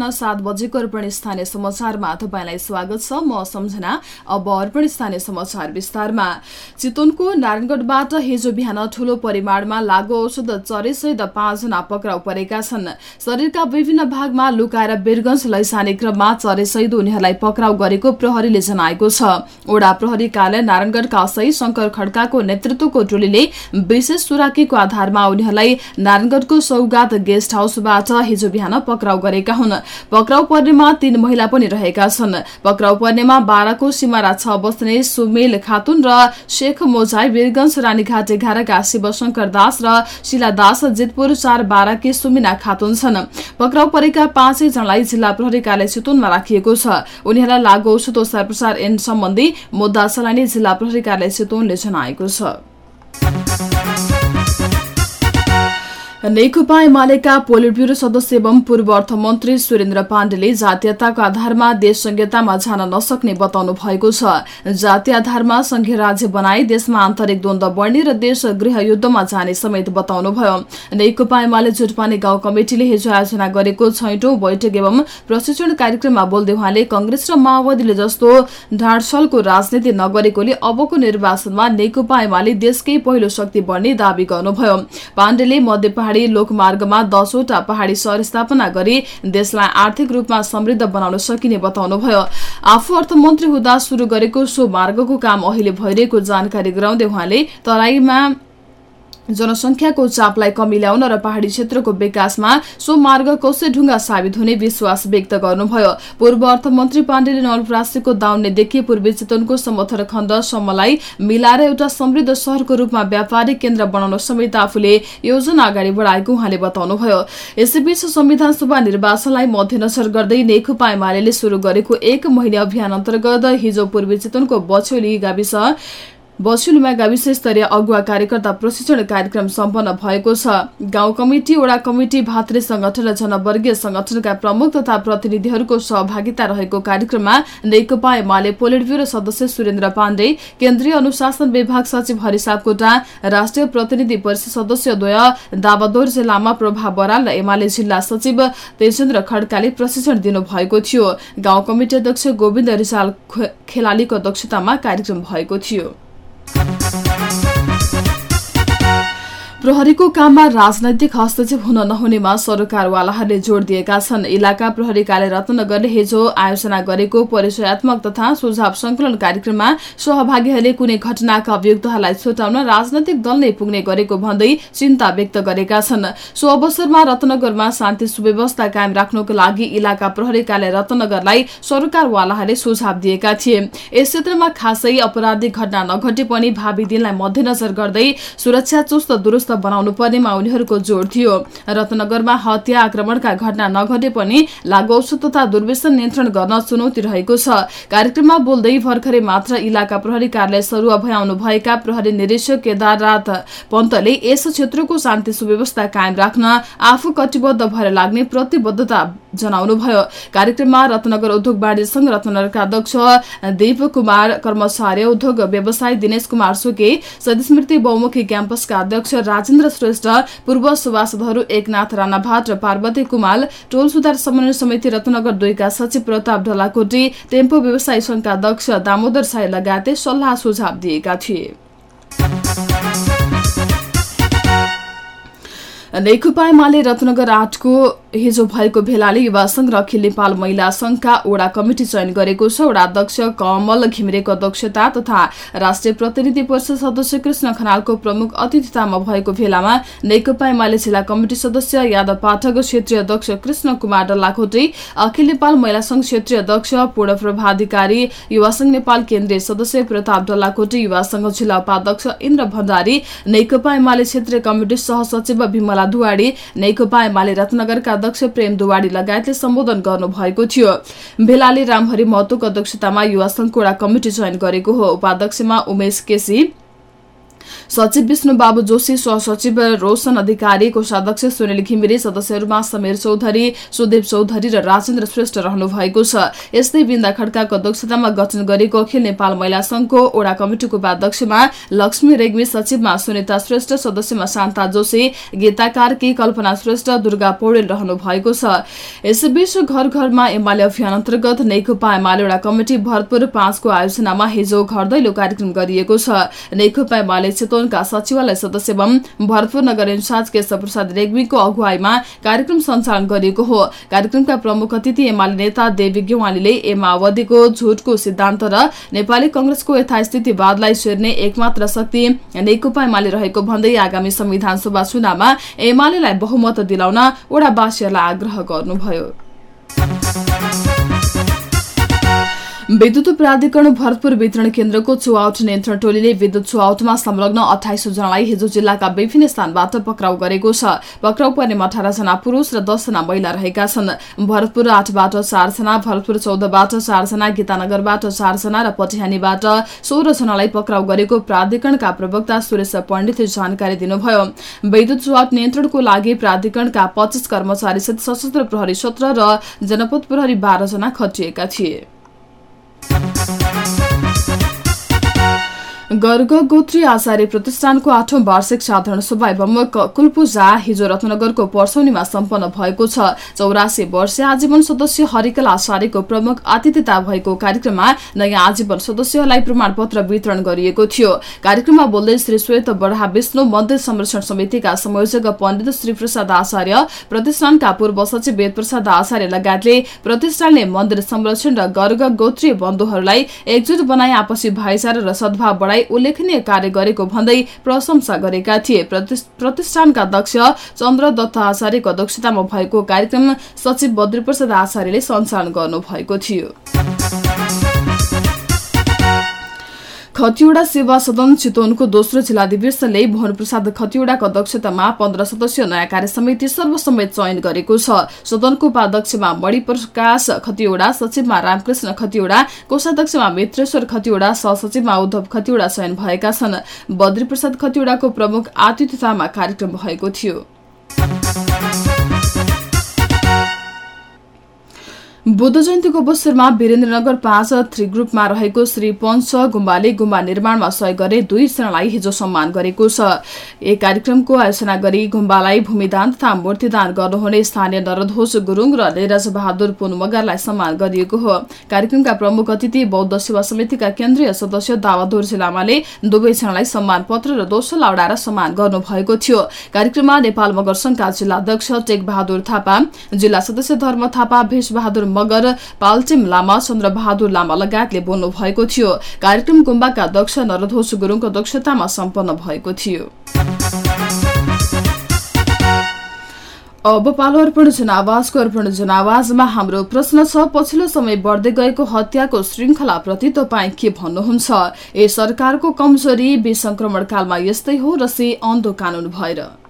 बिहान सात बजेको अर्पण स्थानीय समाचारमा तपाईँलाई स्वागत छ। म सम्झना अब अर्पण स्थानीय समाचार विस्तारमा। चितवनको नारायणगढबाट हिजो बिहान ठूलो परिमाणमा लागू औषध चरेसहित पाँचजना पक्राउ परेका छन्। शरीरका विभिन्न भागमा लुकाएर वीरगंज लैसाने क्रममा चरेसहित उनीहरूलाई पक्राउ गरेको प्रहरीले जनाएको छ। ओडा प्रहरी कार्यालय नारायणगढका सही शंकर खड्काको नेतृत्वको टोलीले विशेष सुराकीको आधारमा उनीहरूलाई नारायणगढको सौगात गेस्ट हाउसबाट हिजो बिहान पक्राउ गरेका हुन्। पक्राउ पर्नेमा तीन महिला पनि रहेका छन्। पक्राउ पर्नेमा बाह्रको सिमारा छ बस्ने सुमेल खातुन र शेख मोजाई वीरगंज रानीघाट एघारका शिवशंकर दास र शिला दास जितपुर चार बाह्रकी सुमिना खातुन छन्। पक्राउ परेका पाँचै जनालाई जिल्ला प्रहरी कार्यालय चितवनमा राखिएको छ। उनीहरूलाई लागू औषध प्रसार सम्बन्धी मुद्दा चलाइने जिल्ला प्रहरी कार्यालय चितवनले जनाएको छ। नेकपा एमालेका पोलिट ब्युरो सदस्य एवं पूर्व अर्थमन्त्री सुरेन्द्र पाण्डेले जातीयताको आधारमा देश संहितामा जान नसक्ने बताउनु भएको छ। जातीय आधारमा संघीय राज्य बनाई देशमा आन्तरिक द्वन्द बढ्ने र देश गृह युद्धमा जाने समेत बताउनुभयो। नेकपा एमाले जुटपाने गाउँ कमिटिले हिजो आयोजना गरेको छैटौं बैठक एवं प्रशिक्षण कार्यक्रममा बोल्दै उहाँले कंग्रेस र माओवादीले जस्तो ढाँडछलको राजनीति नगरेकोले अबको निर्वाचनमा नेकपा एमाले देशकै पहिलो शक्ति बढ्ने दावी गर्नुभयो। पाण्डेले मध्य पहाड़ी लोकमार्गमा दसवटा पहाड़ी शहर स्थापना गरी देशलाई आर्थिक रूपमा समृद्ध बनाउन सकिने बताउनुभयो। आफू अर्थमन्त्री हुँदा शुरू गरेको सो मार्गको काम अहिले भइरहेको जानकारी गराउँदै उहाँले तराईमा जनसंख्याको चापलाई कमी ल्याउन र पहाड़ी क्षेत्रको विकासमा सो मार्ग कसै ढुङ्गा साबित हुने विश्वास व्यक्त गर्नुभयो। पूर्व अर्थमन्त्री पाण्डेले नवलप्रासीको दाउनेदेखि पूर्वी चितवनको समथर खण्डसम्मलाई मिलाएर एउटा समृद्ध शहरको रूपमा व्यापारिक केन्द्र बनाउन समेत आफूले योजना अगाडि बढाएको उहाँले बताउनुभयो। यसैबीच संविधान सभा निर्वाचनलाई मध्यनजर गर्दै नेकपा एमाले शुरू गरेको एक महिने अभियान अन्तर्गत हिजो पूर्वी चितवनको बछौली गाविस बसुलुमा गाविस स्तरीय अगुवा कार्यकर्ता प्रशिक्षण कार्यक्रम सम्पन्न भएको छ। गाउँ कमिटी वडा कमिटी भातृ संगठन र जनवर्गीय संगठनका प्रमुख तथा प्रतिनिधिहरूको सहभागिता रहेको कार्यक्रममा नेकपा एमाले पोलिट ब्युरो सदस्य सुरेन्द्र पाण्डे केन्द्रीय अनुशासन विभाग सचिव हरि सापकोटा राष्ट्रिय प्रतिनिधि परिषद सदस्य द्वय दावादोर जिल्लामा प्रभाव बराल र एमाले जिल्ला सचिव तेजेन्द्र खड्काले प्रशिक्षण दिनुभएको थियो। गाउँ कमिटी अध्यक्ष गोविन्द रिसाल खेलालीको अध्यक्षतामा कार्यक्रम भएको थियो। Bye. प्रहरीको काममा राजनैतिक हस्तक्षेप हुन नहुनेमा सरकारवालाहरूले जोड़ दिएका छन्। इलाका प्रहरी कार्य रत्नगरले हिजो आयोजना गरेको परिचयात्मक तथा सुझाव संकलन कार्यक्रममा सहभागीहरूले कुनै घटनाका अभियुक्तहरूलाई छुटाउन राजनैतिक दल नै पुग्ने गरेको भन्दै चिन्ता व्यक्त गरेका छन्। सो अवसरमा रत्नगरमा शान्ति सुव्यवस्था कायम राख्नको लागि इलाका प्रहरी कार्य रत्नगरलाई सरकारवालाहरूले सुझाव दिएका थिए। यस क्षेत्रमा खासै अपराधिक घटना नघटे पनि भावी दिनलाई मध्यनजर गर्दै सुरक्षा चुस्त दुरूस्त बनाउनु पर्नेमा उनीहरूको जोड़ थियो। रत्नगरमा हत्या आक्रमणका घटना नघटे पनि लागु औषध तथा दुर्व्यसन नियन्त्रण गर्न चुनौती रहेको छ। कार्यक्रममा बोल्दै भर्खरै मात्र इलाका प्रहरी कार्यालय सरुवा भयाउनु भएका प्रहरी निरीक्षक केदारनाथ पन्तले यस क्षेत्रको शान्ति सुव्यवस्था कायम राख्न आफू कटिबद्ध भएर लाग्ने प्रतिबद्धता जनाउनुभयो। कार्यक्रममा रत्नगर उद्योग वाणिज्य संघ रत्नगरका अध्यक्ष दीप कुमार कर्मचार्य उद्योग व्यवसायी दिनेश कुमार सुके सदस्मृति बहुमुखी क्याम्पसका अध्यक्ष राजेन्द्र श्रेष्ठ पूर्व सभासदहरू एकनाथ राणाभाट र पार्वती कुमाल टोल सुधार समन्वय समिति रत्नगर दुईका सचिव प्रताप ढलाकोटी टेम्पो व्यवसायी संघका अध्यक्ष दामोदर साई लगायतै सल्लाह सुझाव दिएका थिए। नेकपा एमाले रत्नगर आठको हिजो भएको भेलाले युवा संघ र अखिल नेपाल महिला संघका ओडा कमिटी चयन गरेको छ। ओडा अध्यक्ष कमल घिमिरेको अध्यक्षता तथा राष्ट्रिय प्रतिनिधि परिषद सदस्य कृष्ण खनालको प्रमुख अतिथितामा भएको भेलामा नेकपा एमाले जिल्ला कमिटी सदस्य यादव पाठक क्षेत्रीय अध्यक्ष कृष्ण कुमार डल्लाखोटी अखिल नेपाल महिला संघ क्षेत्रीय अध्यक्ष पूर्ण प्रभाधिकारी युवा संघ नेपाल केन्द्रीय सदस्य प्रताप डल्लाखोटी युवा संघ जिल्ला उपाध्यक्ष इन्द्र भण्डारी नेकपा एमाले क्षेत्रीय कमिटी सहसचिव विमला दुवाडी नेकपा एमाले रत्नगरका अध्यक्ष प्रेम दुवाडी लगायतले सम्बोधन गर्नुभएको थियो। भेलाले रामहरि महतोको अध्यक्षतामा युवा संघको कमिटी चयन गरेको हो। उपाध्यक्षमा उमेश केसी सचिव विष्णु बाबु जोशी सहसचिव रोशन अधिकारी कोषाध्यक्ष सुनिल घिमिरे सदस्यहरूमा समीर चौधरी सुदेव चौधरी र राजेन्द्र श्रेष्ठ रहनु भएको छ। यस्तै बिन्दा खड्काको अध्यक्षतामा गठन गरिएको अखिल नेपाल महिला संघको ओडा कमिटिको उपाध्यक्षमा लक्ष्मी रेग्मी सचिवमा सुनिता श्रेष्ठ सदस्यमा शान्ता जोशी गीता कार्की कल्पना श्रेष्ठ दुर्गा पौडेल रहनु भएको छ। यसैबीच घर घरमा एमाले अभियान अन्तर्गत नेकपा एमाले ओडा कमिटी भरतपुर पाँचको आयोजनामा हिजो घर दैलो कार्यक्रम गरिएको छ। नेकपा एमाले चितवनका सचिवालय सदस्य एवं भरतपुर नगर इन्चार्ज केशव प्रसाद रेग्मीको अगुवाईमा कार्यक्रम सञ्चालन गरिएको हो। कार्यक्रमका प्रमुख अतिथि एमाले नेता देवी गेवालीले ए माओवादीको झुटको सिद्धान्त र नेपाली कंग्रेसको यथास्थितिवादलाई सेर्ने एकमात्र शक्ति नेकपा एमाले रहेको भन्दै आगामी संविधान सभा चुनावमा एमालेलाई बहुमत दिलाउन ओडावासीहरूलाई आग्रह गर्नुभयो। विद्युत प्राधिकरण भरतपुर वितरण केन्द्रको चुहाउट नियन्त्रण टोलीले विद्युत चुहाउटमा संलग्न अठाइस जनालाई हिजो जिल्लाका विभिन्न स्थानबाट पक्राउ गरेको छ। पक्राउ पर्नेमा जना पुरूष र दसजना महिला रहेका छन्। भरतपुर आठबाट चारजना भरतपुर चौधबाट चारजना गीतानगरबाट चारजना र पटिहानीबाट जनालाई पक्राउ गरेको प्राधिकरणका प्रवक्ता सुरेश पण्डितले जानकारी दिनुभयो। विद्युत चुहाउट नियन्त्रणको लागि प्राधिकरणका पच्चीस कर्मचारीसहित सशस्त्र प्रहरी सत्र र जनपद प्रहरी जना खटिएका थिए। Thank you. गर्ग गोत्री आचार्य प्रतिष्ठानको आठौं वार्षिक साधारण सभा एवं कुलपूजा हिजो रत्नगरको पर्सौनीमा सम्पन्न भएको छ। चौरासी वर्षीय आजीवन सदस्य हरिकल आचार्यको प्रमुख आतिथ्यता भएको कार्यक्रममा नयाँ आजीवन सदस्यहरूलाई प्रमाण पत्र वितरण गरिएको थियो। कार्यक्रममा बोल्दै श्री श्वेत बढा विष्णु मन्दिर संरक्षण समितिका संयोजक पण्डित श्री प्रसाद आचार्य प्रतिष्ठानका पूर्व सचिव वेद प्रसाद आचार्य लगायतले प्रतिष्ठानले मन्दिर संरक्षण र गर्ग गोत्रीय बन्धुहरूलाई एकजुट बनाई आपसी भाइचारा र सद्भाव बढाई उल्लेखनीय कार्य गरेको भन्दै प्रशंसा गरेका थिए। प्रतिष्ठानका अध्यक्ष चन्द्र दत्त आचार्यको अध्यक्षतामा भएको कार्यक्रम सचिव बद्रीप्रसाद आचार्यले सञ्चालन गर्नुभएको थियो। खतिवड़ा सेवा सदन चितवनको दोस्रो जिल्लाधिवेशनले भवन प्रसाद खतिवड़ाको अध्यक्षतामा पन्ध्र सदस्यीय नयाँ कार्य समिति सर्वसम्मत चयन गरेको छ। सदनको उपाध्यक्षमा मणिप्रकाश खतिवड़ा सचिवमा रामकृष्ण खतिवड़ा कोषाध्यक्षमा मित्रेश्वर खतिवड़ा सहसचिवमा उद्धव खतिवड़ा चयन भएका छन्। बद्री प्रसाद खतिवड़ाको प्रमुख आतिथ्यतामा कार्यक्रम भएको थियो। बुद्ध जयन्तीको अवसरमा वीरेन्द्रनगर पाँच थ्री ग्रुपमा रहेको श्री पञ्च गुम्बाले गुम्बा निर्माणमा सहयोग गरे दुईजनालाई हिजो सम्मान गरेको छ। एक कार्यक्रमको आयोजना गरी गुम्बालाई भूमिदान तथा मूर्तिदान गर्नुहुने स्थानीय नरध्वज गुरूङ र निरज बहादुर पुन मगरलाई सम्मान गरिएको हो। कार्यक्रमका प्रमुख अतिथि बौद्ध सेवा समितिका केन्द्रीय सदस्य दावादोर जिल्लामाले दुवैजनालाई सम्मान पत्र र दोस्रो लाउडाएर सम्मान गर्नुभएको थियो। कार्यक्रममा नेपाल मगर संघका जिल्ला अध्यक्ष टेक बहादुर थापा जिल्ला सदस्य धर्म थापा भेष बहादुर मगर पाल्टिम लामा चन्द्रबहादुर लामा लगायतले बोल्नु भएको थियो। कार्यक्रम गुम्बाका अध्यक्ष नरध्वज गुरूङको अध्यक्षतामा सम्पन्न भएको थियो। अब पालो अर्पण जनावाजको अर्पण जनावाजमा हाम्रो प्रश्न छ पछिल्लो समय बढ्दै गएको हत्याको श्रृङ्खलाप्रति तपाईँ के भन्नुहुन्छ? ए सरकारको कमजोरी विसंक्रमण कालमा यस्तै हो र से अन्धो कानून भएर।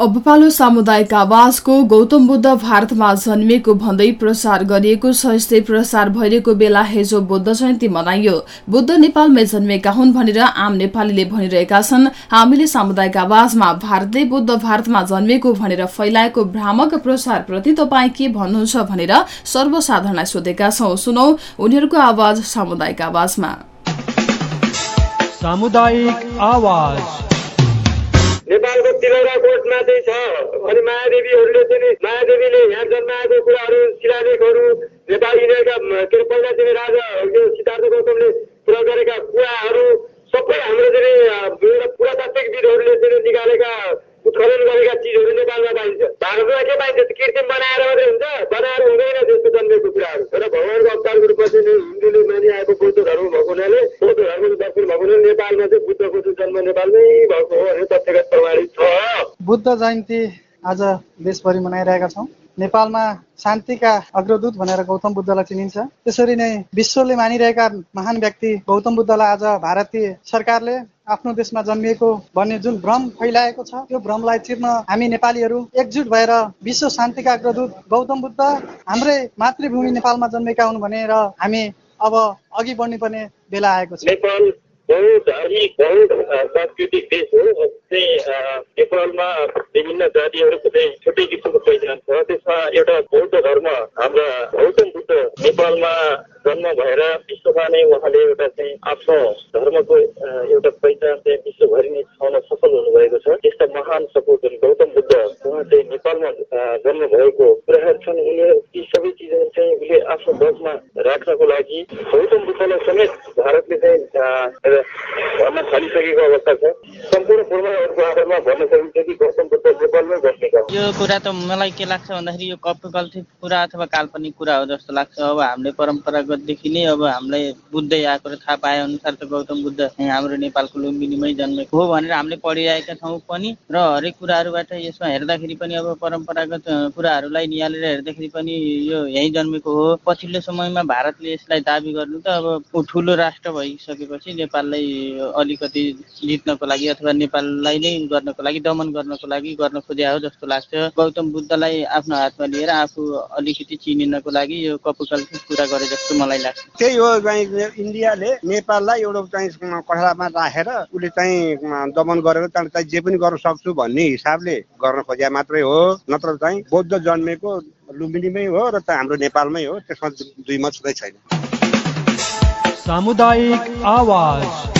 अब पालो सामुदायिक आवाजको गौतम बुद्ध भारतमा जन्मिएको भन्दै प्रसार गरिएको छ। यस्तै प्रसार भइरहेको बेला हिजो बुद्ध जयन्ती मनाइयो। बुद्ध नेपालमै जन्मिएका हुन् भनेर आम नेपालीले भनिरहेका छन्। हामीले सामुदायिक आवाजमा भारतले बुद्ध भारतमा जन्मिएको भनेर फैलाएको भ्रामक प्रसार प्रति तपाईँ के भन्नुहुन्छ भनेर सर्वसाधारणलाई सोधेका छौं। सुनौ उनीहरूको आवाज सामुदायिक आवाजमा। सामुदायिक आवाज। नेपालको तिलौरा कोटमा चाहिँ छ। अनि महादेवीहरूले चाहिँ महादेवीले यहाँ जन्माएको कुराहरू शिलालेखहरू नेपाल यिनीहरूका के अरे पहिला चाहिँ राजा यो सिद्धार्थ गौतमले पुरा गरेका कुराहरू सबै हाम्रो चाहिँ पुरातात्विकविदहरूले चाहिँ निकालेका उत्खनन गरेका चिजहरू नेपालमा पाइन्छ। भारतमा के पाइन्छ? कृत्रिम बनाएर मात्रै हुन्छ बनाएर हुँदैन त्यस्तो जन्मेको कुराहरू। तर भगवान्को अवतारको रूपमा चाहिँ हिन्दूले मानिआएको बौद्ध धर्म भएको हुनाले बौद्ध धर्मको दर्शन भएको हुनाले नेपालमा चाहिँ बुद्धको जन्म नेपालमै भएको हो भने तथ्यगत बुद्ध जयन्ती आज देशभरि मनाइरहेका छौँ। नेपालमा शान्तिका अग्रदूत भनेर गौतम बुद्धलाई चिनिन्छ। त्यसरी नै विश्वले मानिरहेका महान व्यक्ति गौतम बुद्धलाई आज भारतीय सरकारले आफ्नो देशमा जन्मिएको भन्ने जुन भ्रम फैलाएको छ त्यो भ्रमलाई चिर्न हामी नेपालीहरू एकजुट भएर विश्व शान्तिका अग्रदूत गौतम बुद्ध हाम्रै मातृभूमि नेपालमा जन्मेका हुन् भनेर हामी अब अघि बढ्नुपर्ने बेला आएको छ। नेपाल बहुधार्मिक बहु सांस्कृतिक देश हो चाहिँ नेपालमा विभिन्न जातिहरूको चाहिँ छुट्टै किसिमको पहिचान छ त्यसमा एउटा बौद्ध धर्म हाम्रा गौतम बुद्ध नेपालमा जन्म भएर विश्वमा नै उहाँले एउटा चाहिँ आफ्नो धर्मको एउटा पहिचान चाहिँ विश्वभरि नै छाउन सफल हुनुभएको छ यस्ता महान सपुत गौतम बुद्ध उहाँ चाहिँ नेपालमा जन्म भएको कुराहरू छन् उनीहरू ती सबै चिजहरू चाहिँ उसले आफ्नो बसमा राख्नको लागि गौतम बुद्धलाई समेत भारतले चाहिँ भन्न थालिसकेको अवस्था छ सम्पूर्ण पूर्वहरूको आधारमा भन्न सकिन्छ कि गौतम बुद्ध नेपालमै बस्नेका कुरा त मलाई के लाग्छ भन्दाखेरि यो कल्पित कुरा अथवा काल्पनिक कुरा हो जस्तो लाग्छ। अब हामीले परम्परागतदेखि नै अब हामीलाई बुझ्दै आएको र थाहा पाए अनुसार त गौतम बुद्ध हाम्रो नेपालको लुम्बिनीमै जन्मेको हो भनेर हामीले पढिरहेका छौँ पनि र हरेक कुराहरूबाट यसमा हेर्दाखेरि पनि अब परम्परागत कुराहरूलाई निहालेर हेर्दाखेरि पनि यो यहीँ जन्मेको हो। पछिल्लो समयमा भारतले यसलाई दावी गर्नु त अब ठुलो राष्ट्र भइसकेपछि नेपाललाई अलिकति जित्नको लागि अथवा नेपाललाई नै गर्नको लागि दमन गर्नको लागि गर्न खोजे हो जस्तो लाग्छ। गौतम बुद्धलाई आफ्नो हातमा लिएर आफू अलिकति चिनिनको लागि यो कपुकल्पित कुरा गरे जस्तो मलाई लाग्छ। त्यही हो इन्डियाले नेपाललाई एउटा चाहिँ कठडामा राखेर उसले चाहिँ दमन गरेर चाहिँ जे पनि गर्न सक्छु भन्ने हिसाबले गर्न खोजे मात्रै हो। नत्र चाहिँ बौद्ध जन्मेको लुम्बिनीमै हो र हाम्रो नेपालमै हो त्यसमा दुई मत छँदै छैन। सामुदायिक आवाज।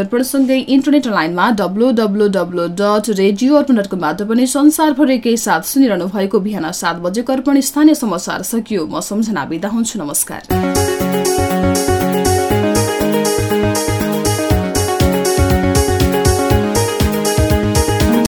अर्पणसँगै इन्टरनेट लाइनमा W W W dot radio Arpan dot कमबाट पनि संसारभरिकै साथ सुनिरहनु भएको बिहान सात बजेको अर्पण स्थानीय समाचार सकियो। म सम्झना बिदा हुन्छु। नमस्कार।